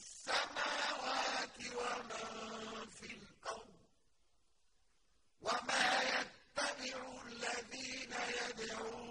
السماوات ومن في الأرض وما يتبع الذين يدعون